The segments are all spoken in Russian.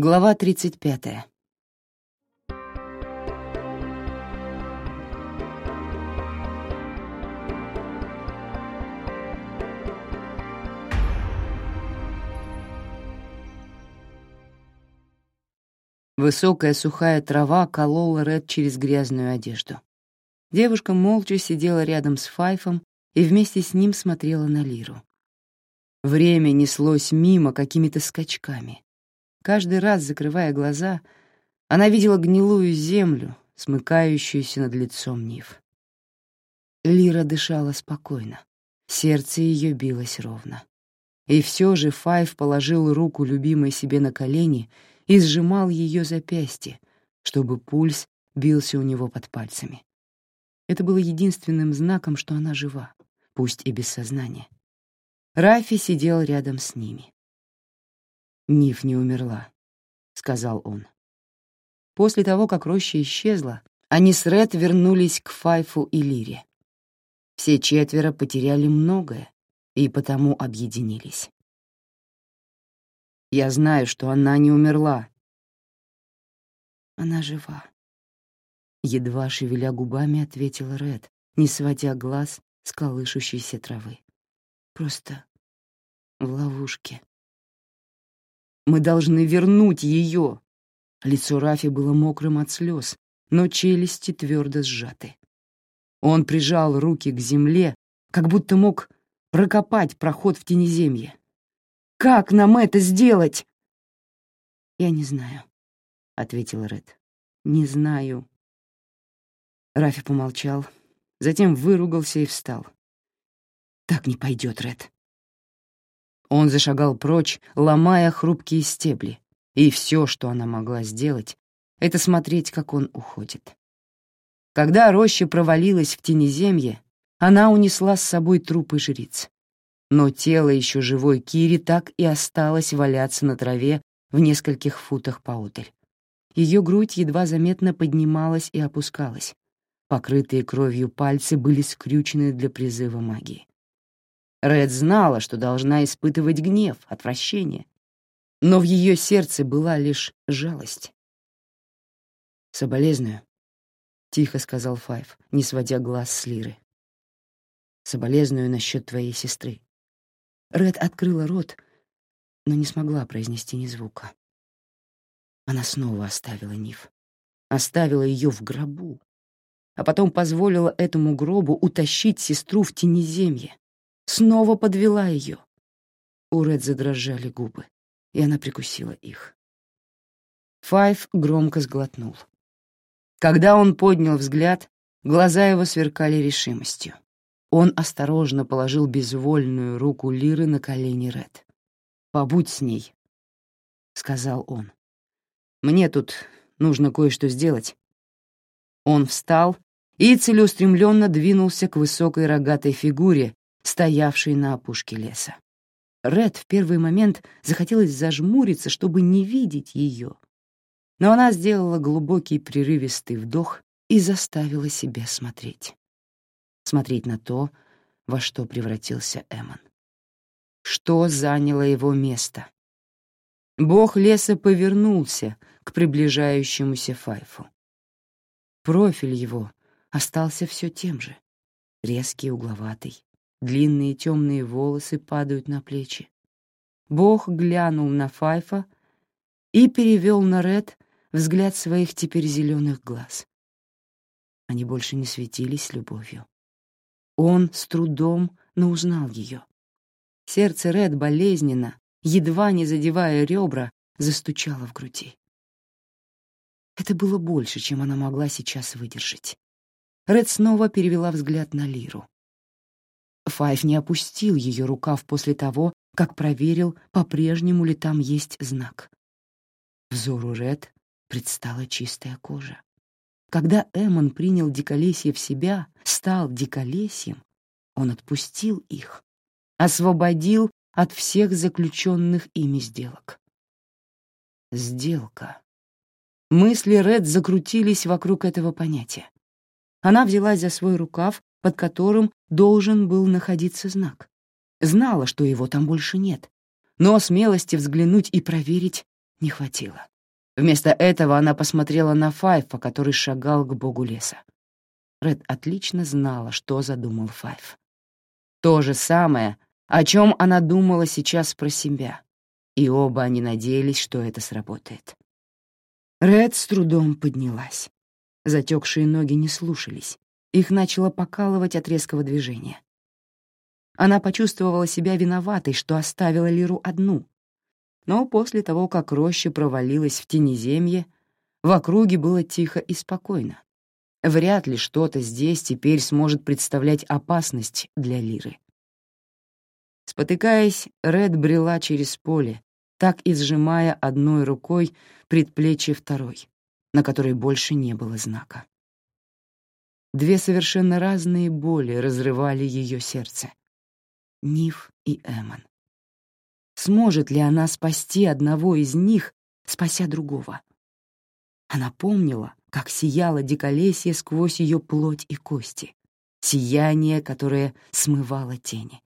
Глава 35. Высокая сухая трава колола Ред через грязную одежду. Девушка молча сидела рядом с Файфом и вместе с ним смотрела на Лиру. Время неслось мимо какими-то скачками. Каждый раз, закрывая глаза, она видела гнилую землю, смыкающуюся над лицом Нив. Лира дышала спокойно, сердце ее билось ровно. И все же Файв положил руку любимой себе на колени и сжимал ее запястье, чтобы пульс бился у него под пальцами. Это было единственным знаком, что она жива, пусть и без сознания. Рафи сидел рядом с ними. «Ниф не умерла», — сказал он. После того, как роща исчезла, они с Ред вернулись к Файфу и Лире. Все четверо потеряли многое и потому объединились. «Я знаю, что она не умерла». «Она жива», — едва шевеля губами ответила Ред, не сводя глаз с колышущейся травы. «Просто в ловушке». Мы должны вернуть ее. Лицо Рафи было мокрым от слез, но челюсти твердо сжаты. Он прижал руки к земле, как будто мог прокопать проход в тенеземье. «Как нам это сделать?» «Я не знаю», — ответил Ред. «Не знаю». Рафи помолчал, затем выругался и встал. «Так не пойдет, Ред. Он зашагал прочь, ломая хрупкие стебли, и все, что она могла сделать, это смотреть, как он уходит. Когда роща провалилась в тенеземье, она унесла с собой трупы жриц. Но тело еще живой Кири так и осталось валяться на траве в нескольких футах поодаль. Ее грудь едва заметно поднималась и опускалась. Покрытые кровью пальцы были скрючены для призыва магии. Ред знала, что должна испытывать гнев, отвращение, но в ее сердце была лишь жалость. «Соболезную», — тихо сказал Файв, не сводя глаз с Лиры. «Соболезную насчет твоей сестры». Ред открыла рот, но не смогла произнести ни звука. Она снова оставила Ниф. Оставила ее в гробу, а потом позволила этому гробу утащить сестру в тенеземье, снова подвела ее. У Ред задрожали губы, и она прикусила их. Файв громко сглотнул. Когда он поднял взгляд, глаза его сверкали решимостью. Он осторожно положил безвольную руку Лиры на колени Ред. «Побудь с ней», — сказал он. «Мне тут нужно кое-что сделать». Он встал и целеустремленно двинулся к высокой рогатой фигуре, стоявшей на опушке леса. Ред в первый момент захотелось зажмуриться, чтобы не видеть ее. Но она сделала глубокий прерывистый вдох и заставила себя смотреть. Смотреть на то, во что превратился Эмон. Что заняло его место? Бог леса повернулся к приближающемуся Файфу. Профиль его остался все тем же, резкий, угловатый, длинные темные волосы падают на плечи. Бог глянул на Файфа и перевел на Ред взгляд своих теперь зеленых глаз. Они больше не светились любовью. Он с трудом, но узнал ее. Сердце Ред болезненно, едва не задевая ребра, застучало в груди. Это было больше, чем она могла сейчас выдержать. Ред снова перевела взгляд на Лиру. Файв не опустил ее рукав после того, как проверил, по-прежнему ли там есть знак. Взору Ред предстала чистая кожа. Когда Эмон принял диколесье в себя, стал диколесьем, он отпустил их, освободил от всех заключенных ими сделок. Сделка. Мысли Ред закрутились вокруг этого понятия. Она взялась за свой рукав под которым должен был находиться знак. Знала, что его там больше нет, но смелости взглянуть и проверить не хватило. Вместо этого она посмотрела на Файфа, который шагал к богу леса. Ред отлично знала, что задумал Файф. То же самое, о чем она думала сейчас про себя, и оба они надеялись, что это сработает. Ред с трудом поднялась. Затекшие ноги не слушались, их начало покалывать от резкого движения. Она почувствовала себя виноватой, что оставила Лиру одну, но после того, как роща провалилась в тенеземье, в округе было тихо и спокойно. Вряд ли что-то здесь теперь сможет представлять опасность для Лиры. Спотыкаясь, Ред брела через поле, так и сжимая одной рукой предплечье второй, на которой больше не было знака. Две совершенно разные боли разрывали ее сердце. Ниф и Эмон. Сможет ли она спасти одного из них, спася другого? Она помнила, как сияло диколесье сквозь ее плоть и кости, сияние, которое смывало тени.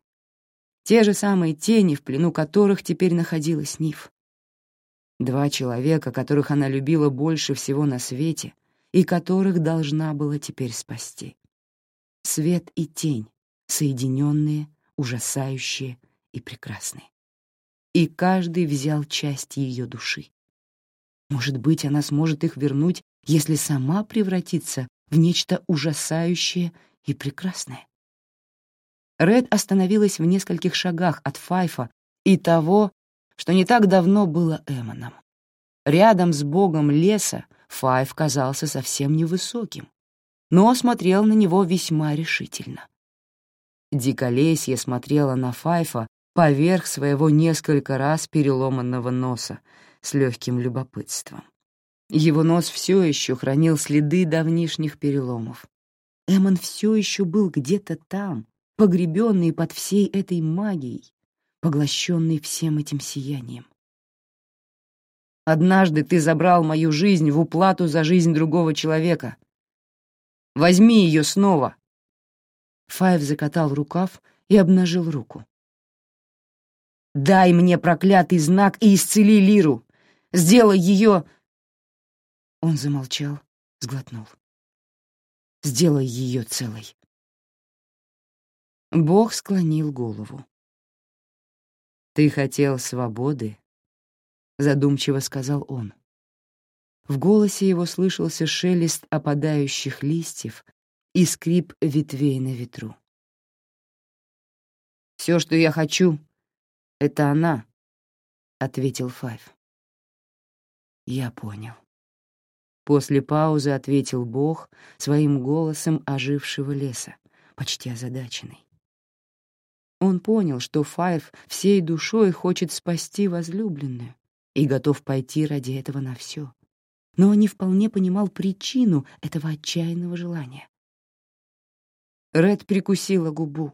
Те же самые тени, в плену которых теперь находилась Ниф. Два человека, которых она любила больше всего на свете и которых должна была теперь спасти. Свет и тень, соединенные, ужасающие и прекрасные и каждый взял часть ее души. Может быть, она сможет их вернуть, если сама превратится в нечто ужасающее и прекрасное. Ред остановилась в нескольких шагах от Файфа и того, что не так давно было Эмоном. Рядом с богом леса Файф казался совсем невысоким, но смотрел на него весьма решительно. Диколесье смотрела на Файфа поверх своего несколько раз переломанного носа с легким любопытством. Его нос все еще хранил следы давнишних переломов. Эмон все еще был где-то там, погребенный под всей этой магией, поглощенный всем этим сиянием. «Однажды ты забрал мою жизнь в уплату за жизнь другого человека. Возьми ее снова!» Файв закатал рукав и обнажил руку. Дай мне проклятый знак и исцели Лиру. Сделай ее...» Он замолчал, сглотнул. «Сделай ее целой». Бог склонил голову. «Ты хотел свободы?» — задумчиво сказал он. В голосе его слышался шелест опадающих листьев и скрип ветвей на ветру. «Все, что я хочу, это она, ответил Файв. Я понял. После паузы ответил Бог своим голосом ожившего леса, почти озадаченный. Он понял, что Файв всей душой хочет спасти возлюбленную и готов пойти ради этого на все, но не вполне понимал причину этого отчаянного желания. Ред прикусила губу.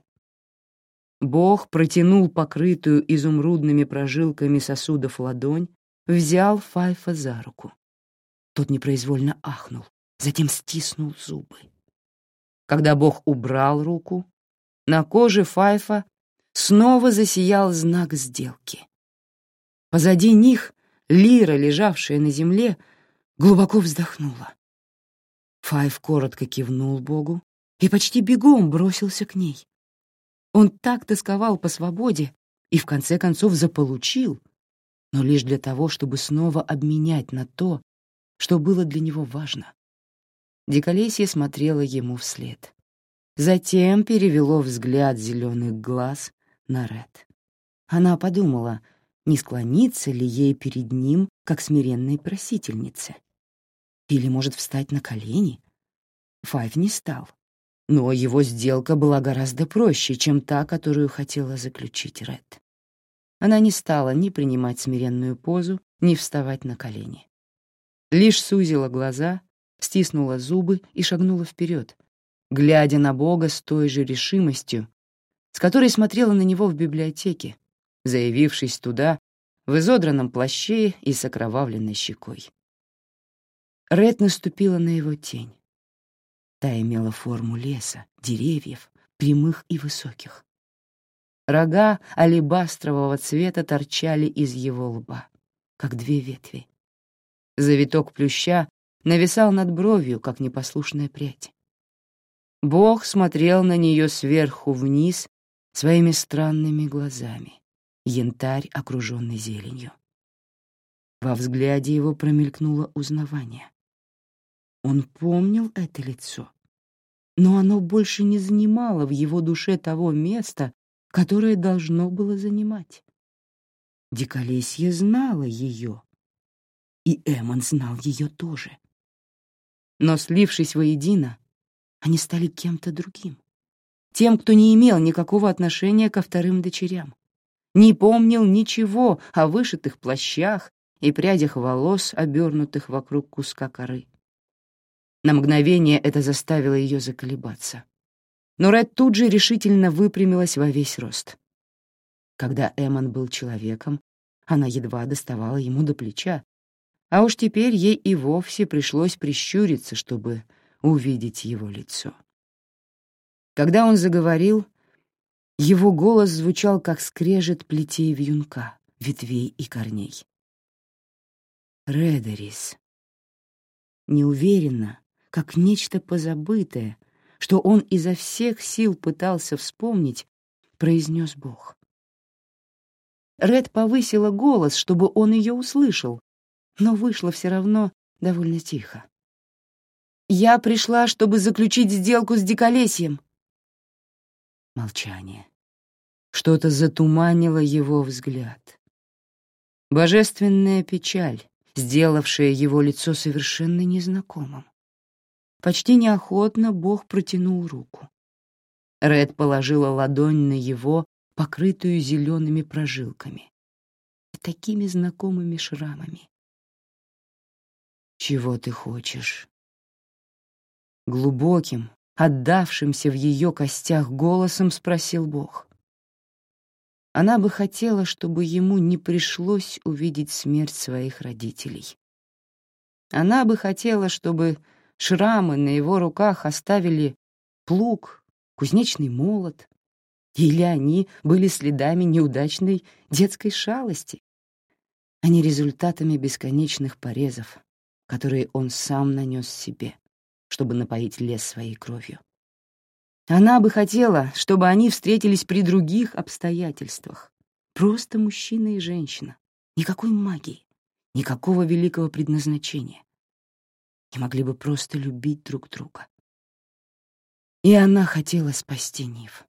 Бог протянул покрытую изумрудными прожилками сосудов ладонь, взял Файфа за руку. Тот непроизвольно ахнул, затем стиснул зубы. Когда Бог убрал руку, на коже Файфа снова засиял знак сделки. Позади них Лира, лежавшая на земле, глубоко вздохнула. Файф коротко кивнул Богу и почти бегом бросился к ней. Он так тосковал по свободе и в конце концов заполучил, но лишь для того, чтобы снова обменять на то, что было для него важно. Диколесье смотрело ему вслед. Затем перевело взгляд зеленых глаз на Ред. Она подумала, не склониться ли ей перед ним, как смиренной просительнице. Или, может, встать на колени? Файв не стал. Но его сделка была гораздо проще, чем та, которую хотела заключить Ред. Она не стала ни принимать смиренную позу, ни вставать на колени. Лишь сузила глаза, стиснула зубы и шагнула вперед, глядя на Бога с той же решимостью, с которой смотрела на него в библиотеке, заявившись туда в изодранном плаще и с окровавленной щекой. Ред наступила на его тень. Та имела форму леса, деревьев, прямых и высоких. Рога алебастрового цвета торчали из его лба. как две ветви. Завиток плюща нависал над бровью, как непослушная прядь. Бог смотрел на нее сверху вниз своими странными глазами, янтарь, окруженный зеленью. Во взгляде его промелькнуло узнавание. Он помнил это лицо, но оно больше не занимало в его душе того места, которое должно было занимать. Диколесье знала ее, и Эмон знал ее тоже. Но, слившись воедино, они стали кем-то другим. Тем, кто не имел никакого отношения ко вторым дочерям. Не помнил ничего о вышитых плащах и прядях волос, обернутых вокруг куска коры. На мгновение это заставило ее заколебаться. Но Ред тут же решительно выпрямилась во весь рост. Когда Эмон был человеком, она едва доставала ему до плеча, а уж теперь ей и вовсе пришлось прищуриться, чтобы увидеть его лицо. Когда он заговорил, его голос звучал, как скрежет плетей вьюнка, ветвей и корней. Редерис. Неуверенно, как нечто позабытое, что он изо всех сил пытался вспомнить, произнес Бог. Ред повысила голос, чтобы он ее услышал, но вышло все равно довольно тихо. Я пришла, чтобы заключить сделку с диколесьем. Молчание. Что-то затуманило его взгляд. Божественная печаль, сделавшая его лицо совершенно незнакомым. Почти неохотно Бог протянул руку. Ред положила ладонь на его, покрытую зелеными прожилками и такими знакомыми шрамами. «Чего ты хочешь?» Глубоким, отдавшимся в ее костях голосом спросил Бог. Она бы хотела, чтобы ему не пришлось увидеть смерть своих родителей. Она бы хотела, чтобы шрамы на его руках оставили плуг, кузнечный молот, или они были следами неудачной детской шалости, а не результатами бесконечных порезов, которые он сам нанес себе чтобы напоить лес своей кровью. Она бы хотела, чтобы они встретились при других обстоятельствах. Просто мужчина и женщина. Никакой магии, никакого великого предназначения. И могли бы просто любить друг друга. И она хотела спасти Нив.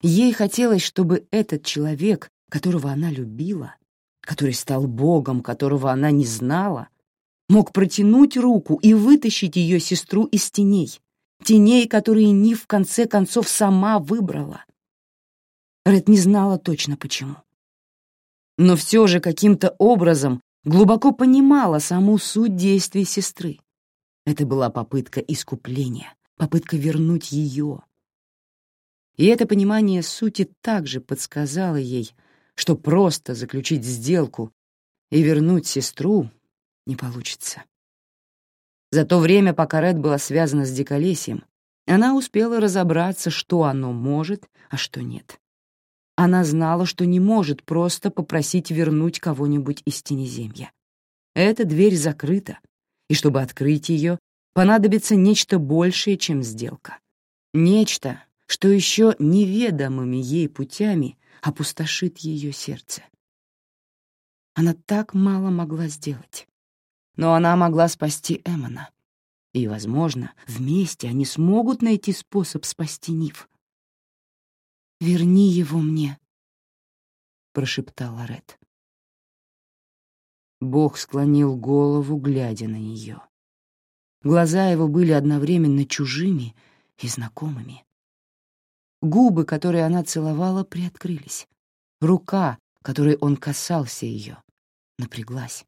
Ей хотелось, чтобы этот человек, которого она любила, который стал богом, которого она не знала, мог протянуть руку и вытащить ее сестру из теней, теней, которые Ни в конце концов сама выбрала. Ред не знала точно почему. Но все же каким-то образом глубоко понимала саму суть действий сестры. Это была попытка искупления, попытка вернуть ее. И это понимание сути также подсказало ей, что просто заключить сделку и вернуть сестру не получится. За то время, пока Ред была связана с диколесьем, она успела разобраться, что оно может, а что нет. Она знала, что не может просто попросить вернуть кого-нибудь из Тенеземья. Эта дверь закрыта, и чтобы открыть ее, понадобится нечто большее, чем сделка. Нечто, что еще неведомыми ей путями опустошит ее сердце. Она так мало могла сделать но она могла спасти Эмона. И, возможно, вместе они смогут найти способ спасти Нив. «Верни его мне», — прошептала Ред. Бог склонил голову, глядя на нее. Глаза его были одновременно чужими и знакомыми. Губы, которые она целовала, приоткрылись. Рука, которой он касался ее, напряглась.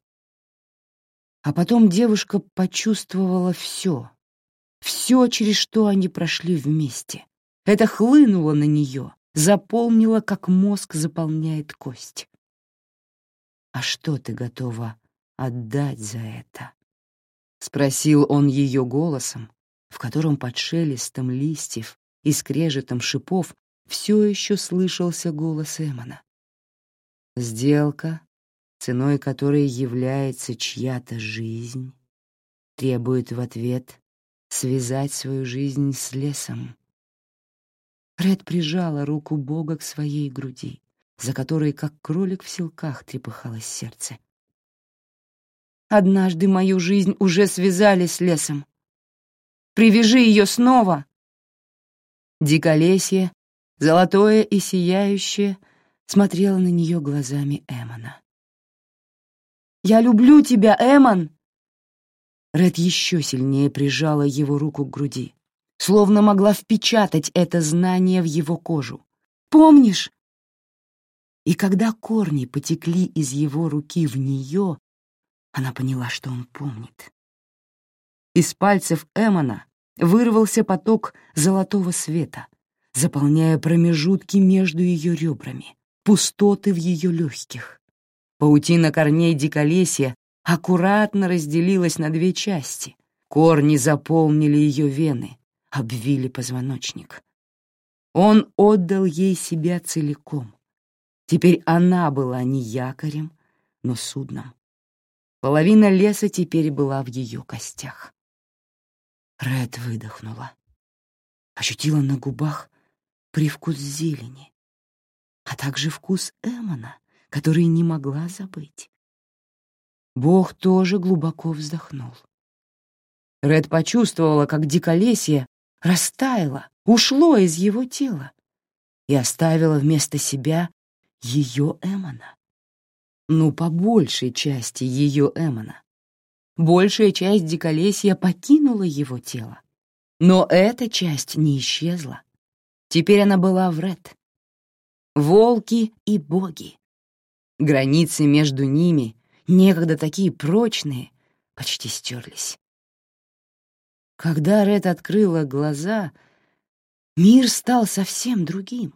А потом девушка почувствовала все. Все, через что они прошли вместе. Это хлынуло на нее, заполнило, как мозг заполняет кость. «А что ты готова отдать за это?» — спросил он ее голосом, в котором под шелестом листьев и скрежетом шипов все еще слышался голос Эмона. «Сделка ценой которой является чья-то жизнь, требует в ответ связать свою жизнь с лесом. Ред прижала руку Бога к своей груди, за которой, как кролик в селках, трепыхалось сердце. «Однажды мою жизнь уже связали с лесом. Привяжи ее снова!» Диколесье, золотое и сияющее, смотрело на нее глазами Эмона. «Я люблю тебя, Эмон!» Ред еще сильнее прижала его руку к груди, словно могла впечатать это знание в его кожу. «Помнишь?» И когда корни потекли из его руки в нее, она поняла, что он помнит. Из пальцев Эмона вырвался поток золотого света, заполняя промежутки между ее ребрами, пустоты в ее легких. Паутина корней диколесья аккуратно разделилась на две части. Корни заполнили ее вены, обвили позвоночник. Он отдал ей себя целиком. Теперь она была не якорем, но судном. Половина леса теперь была в ее костях. Ред выдохнула. Ощутила на губах привкус зелени, а также вкус Эмона, который не могла забыть. Бог тоже глубоко вздохнул. Ред почувствовала, как диколесье растаяло, ушло из его тела и оставило вместо себя ее Эмона. Ну, по большей части ее Эмона. Большая часть диколесья покинула его тело. Но эта часть не исчезла. Теперь она была в Ред. Волки и боги. Границы между ними некогда такие прочные, почти стерлись. Когда Ред открыла глаза, мир стал совсем другим.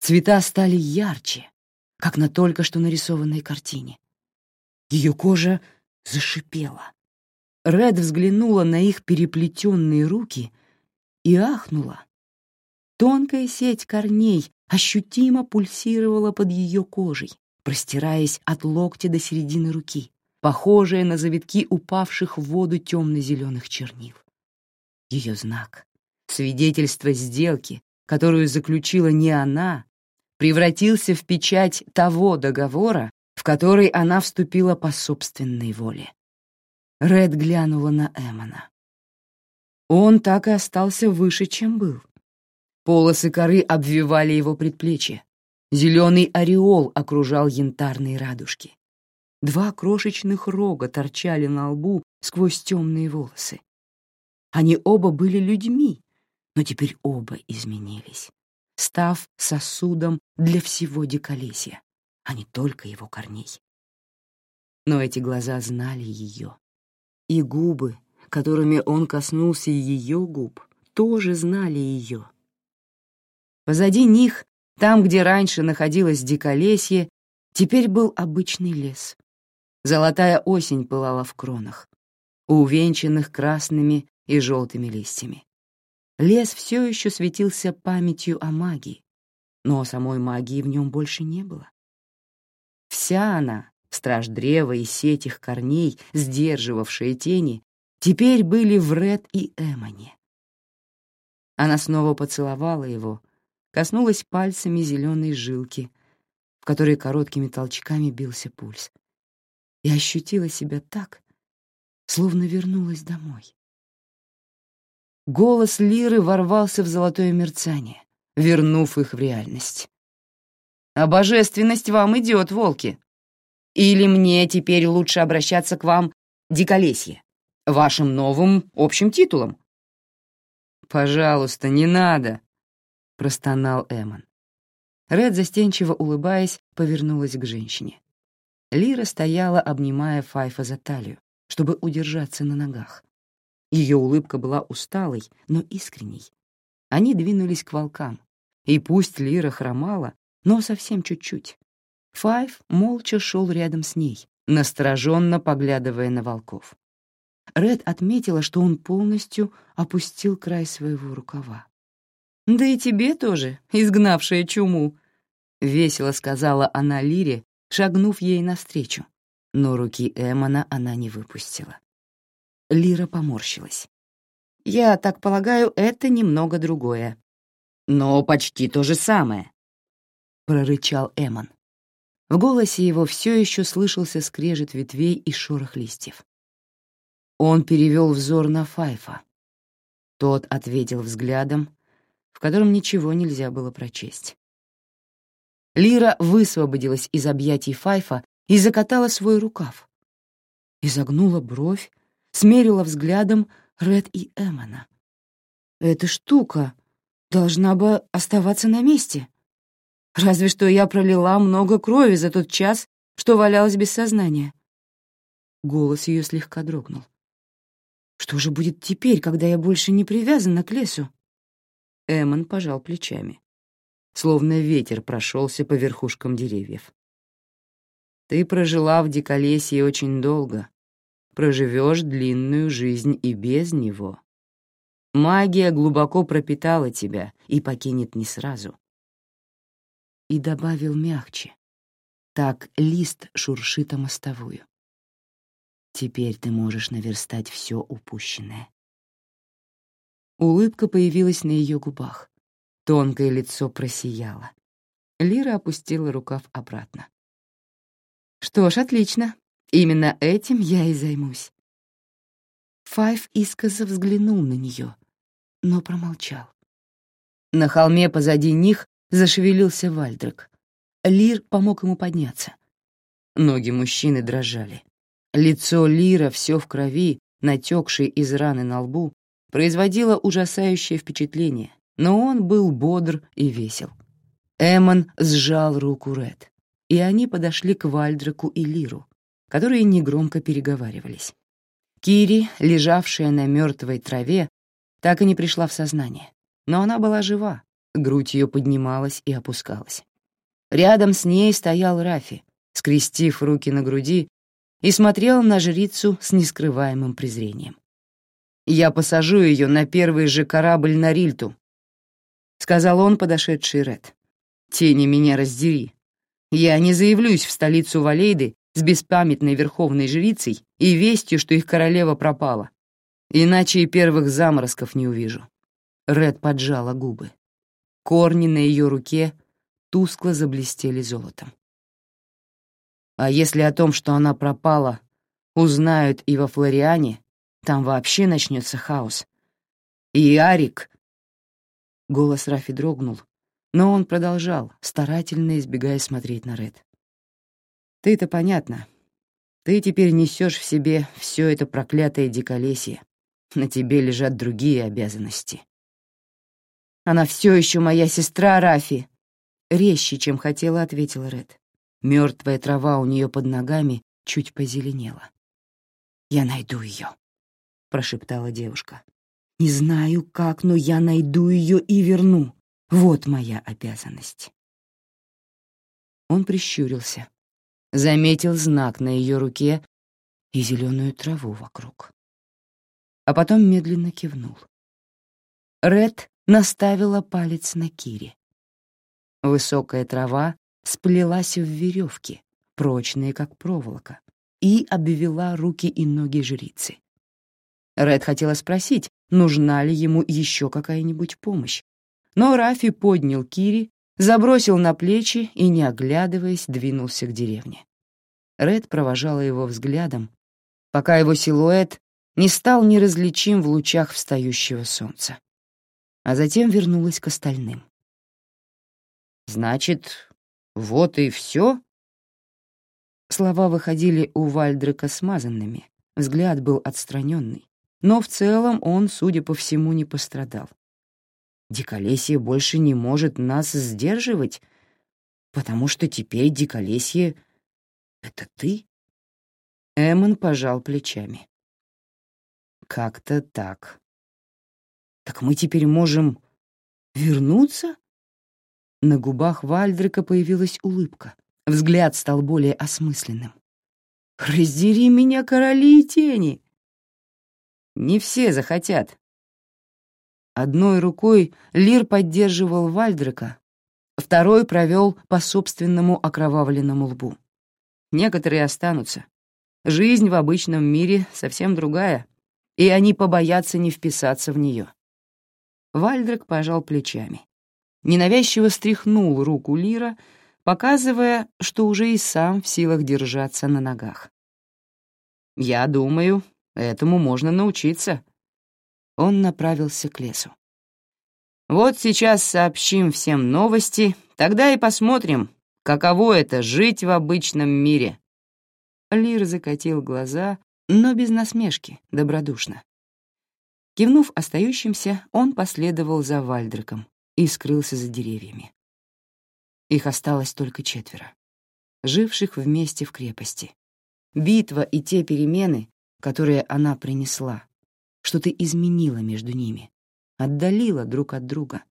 Цвета стали ярче, как на только что нарисованной картине. Ее кожа зашипела. Ред взглянула на их переплетенные руки и ахнула. Тонкая сеть корней ощутимо пульсировала под ее кожей, простираясь от локтя до середины руки, похожая на завитки упавших в воду темно-зеленых чернил. Ее знак, свидетельство сделки, которую заключила не она, превратился в печать того договора, в который она вступила по собственной воле. Ред глянула на Эмона. Он так и остался выше, чем был. Полосы коры обвивали его предплечье, Зеленый ореол окружал янтарные радужки. Два крошечных рога торчали на лбу сквозь темные волосы. Они оба были людьми, но теперь оба изменились, став сосудом для всего диколесья, а не только его корней. Но эти глаза знали ее. И губы, которыми он коснулся ее губ, тоже знали ее. Позади них там, где раньше находилось диколесье, теперь был обычный лес. Золотая осень пылала в кронах, увенчанных красными и желтыми листьями. Лес все еще светился памятью о магии, но самой магии в нем больше не было. Вся она, страж древа и сеть их корней, сдерживавшие тени, теперь были в Ред и Эмоне. Она снова поцеловала его, коснулась пальцами зеленой жилки, в которой короткими толчками бился пульс, и ощутила себя так, словно вернулась домой. Голос Лиры ворвался в золотое мерцание, вернув их в реальность. «А божественность вам идет, волки! Или мне теперь лучше обращаться к вам, диколесье, вашим новым общим титулом?» «Пожалуйста, не надо», — простонал Эмон. Ред, застенчиво улыбаясь, повернулась к женщине. Лира стояла, обнимая Файфа за талию, чтобы удержаться на ногах. Ее улыбка была усталой, но искренней. Они двинулись к волкам, и пусть Лира хромала, но совсем чуть-чуть. Файф молча шел рядом с ней, настороженно поглядывая на волков. Ред отметила, что он полностью опустил край своего рукава. «Да и тебе тоже, изгнавшая чуму», — весело сказала она Лире, шагнув ей навстречу, но руки Эмона она не выпустила. Лира поморщилась. «Я так полагаю, это немного другое». «Но почти то же самое», — прорычал Эмон. В голосе его все еще слышался скрежет ветвей и шорох листьев. Он перевел взор на Файфа. Тот ответил взглядом, в котором ничего нельзя было прочесть. Лира высвободилась из объятий Файфа и закатала свой рукав. Изогнула бровь, смерила взглядом Ред и Эмона. «Эта штука должна бы оставаться на месте. Разве что я пролила много крови за тот час, что валялась без сознания». Голос ее слегка дрогнул. «Что же будет теперь, когда я больше не привязана к лесу?» Эмон пожал плечами. Словно ветер прошелся по верхушкам деревьев. «Ты прожила в Диколесье очень долго, проживешь длинную жизнь и без него. Магия глубоко пропитала тебя и покинет не сразу. И добавил мягче. Так лист шуршит о мостовую. Теперь ты можешь наверстать все упущенное. Улыбка появилась на ее губах. Тонкое лицо просияло. Лира опустила рукав обратно. «Что ж, отлично. Именно этим я и займусь. Файв искоса взглянул на нее, но промолчал. На холме позади них зашевелился Вальдрак. Лир помог ему подняться. Ноги мужчины дрожали. Лицо Лира, все в крови, натекшее из раны на лбу, производило ужасающее впечатление, но он был бодр и весел. Эмон сжал руку Ред, и они подошли к Вальдраку и Лиру, которые негромко переговаривались. Кири, лежавшая на мертвой траве, так и не пришла в сознание, но она была жива, грудь ее поднималась и опускалась. Рядом с ней стоял Рафи, скрестив руки на груди, и смотрел на жрицу с нескрываемым презрением. «Я посажу ее на первый же корабль на Рильту», — сказал он, подошедший Ред. «Тени меня раздери. Я не заявлюсь в столицу Валейды с беспамятной верховной жрицей и вестью, что их королева пропала. Иначе и первых заморозков не увижу. Ред поджала губы. Корни на ее руке тускло заблестели золотом. А если о том, что она пропала, узнают и во Флориане, там вообще начнется хаос. И Арик... Голос Рафи дрогнул, но он продолжал, старательно избегая смотреть на Ред. Ты-то понятно. Ты теперь несешь в себе все это проклятое диколесье. На тебе лежат другие обязанности. Она все еще моя сестра Рафи. Резче, чем хотела, ответила Ред. Мертвая трава у нее под ногами чуть позеленела. Я найду ее, прошептала девушка. Не знаю как, но я найду ее и верну. Вот моя обязанность. Он прищурился заметил знак на ее руке и зеленую траву вокруг. А потом медленно кивнул. Ред наставила палец на Кире. Высокая трава сплелась в веревки, прочные, как проволока, и обвела руки и ноги жрицы. Ред хотела спросить, нужна ли ему еще какая-нибудь помощь, но Рафи поднял Кири забросил на плечи и, не оглядываясь, двинулся к деревне. Ред провожала его взглядом, пока его силуэт не стал неразличим в лучах встающего солнца. А затем вернулась к остальным. «Значит, вот и все?» Слова выходили у Вальдрека смазанными, взгляд был отстраненный, но в целом он, судя по всему, не пострадал. Диколесье больше не может нас сдерживать, потому что теперь Диколесье — это ты?» Эммон пожал плечами. «Как-то так. Так мы теперь можем вернуться?» На губах Вальдрика появилась улыбка. Взгляд стал более осмысленным. «Раздери меня, короли и тени!» «Не все захотят», Одной рукой Лир поддерживал Вальдрека, второй провел по собственному окровавленному лбу. некоторые останутся. Жизнь в обычном мире совсем другая, и они побоятся не вписаться в нее. Вальдрак пожал плечами. Ненавязчиво стряхнул руку Лира, показывая, что уже и сам в силах держаться на ногах. «Я думаю, этому можно научиться». Он направился к лесу. «Вот сейчас сообщим всем новости, тогда и посмотрим, каково это — жить в обычном мире». Лир закатил глаза, но без насмешки, добродушно. Кивнув остающимся, он последовал за Вальдриком и скрылся за деревьями. Их осталось только четверо, живших вместе в крепости. Битва и те перемены, которые она принесла, что-то изменило между ними, отдалило друг от друга,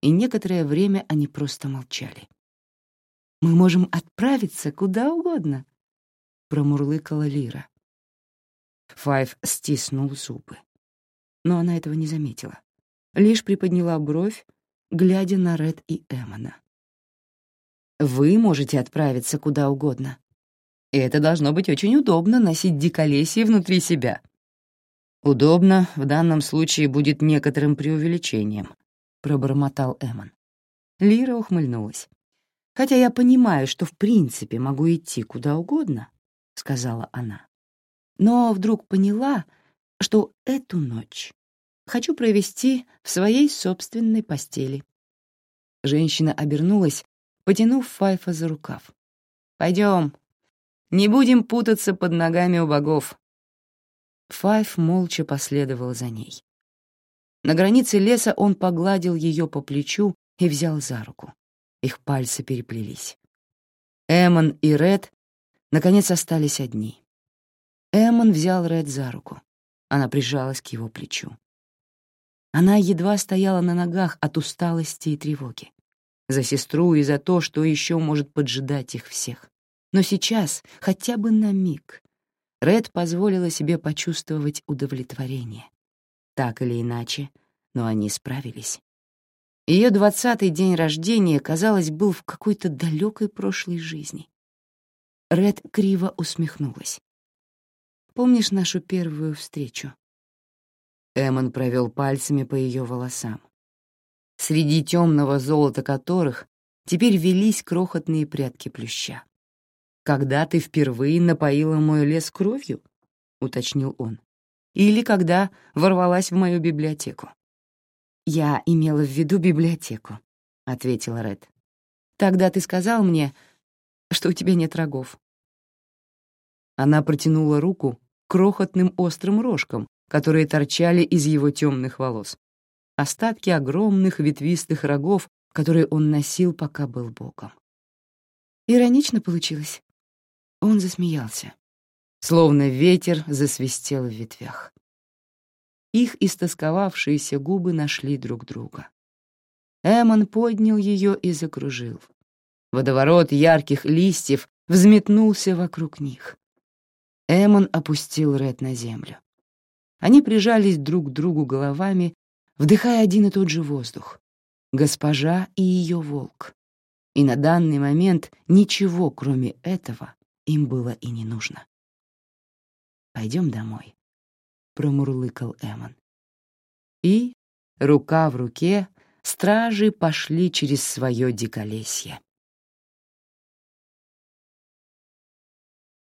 и некоторое время они просто молчали. «Мы можем отправиться куда угодно», — промурлыкала Лира. Файв стиснул зубы но она этого не заметила. Лишь приподняла бровь, глядя на Ред и Эммона. «Вы можете отправиться куда угодно. И это должно быть очень удобно носить диколесье внутри себя». «Удобно в данном случае будет некоторым преувеличением», — пробормотал Эммон. Лира ухмыльнулась. «Хотя я понимаю, что в принципе могу идти куда угодно», — сказала она. Но вдруг поняла, что эту ночь хочу провести в своей собственной постели. Женщина обернулась, потянув Файфа за рукав. «Пойдем, не будем путаться под ногами у богов». Файф молча последовал за ней. На границе леса он погладил ее по плечу и взял за руку. Их пальцы переплелись. Эмон и Ред наконец остались одни. Эмон взял Ред за руку. Она прижалась к его плечу. Она едва стояла на ногах от усталости и тревоги. За сестру и за то, что еще может поджидать их всех. Но сейчас, хотя бы на миг, Ред позволила себе почувствовать удовлетворение. Так или иначе, но они справились. Ее двадцатый день рождения, казалось, был в какой-то далекой прошлой жизни. Ред криво усмехнулась. Помнишь нашу первую встречу?» Эмон провел пальцами по ее волосам, среди темного золота которых теперь велись крохотные прядки плюща. «Когда ты впервые напоила мой лес кровью?» — уточнил он. «Или когда ворвалась в мою библиотеку?» «Я имела в виду библиотеку», — ответила Ред. «Тогда ты сказал мне, что у тебя нет рогов». Она протянула руку крохотным острым рожкам, которые торчали из его темных волос. Остатки огромных ветвистых рогов, которые он носил, пока был боком. Иронично получилось. Он засмеялся. Словно ветер засвистел в ветвях. Их истосковавшиеся губы нашли друг друга. Эмон поднял ее и закружил. Водоворот ярких листьев взметнулся вокруг них. Эмон опустил Ред на землю. Они прижались друг к другу головами, вдыхая один и тот же воздух. Госпожа и ее волк. И на данный момент ничего, кроме этого, им было и не нужно. «Пойдем домой», — промурлыкал Эмон. И, рука в руке, стражи пошли через свое диколесье.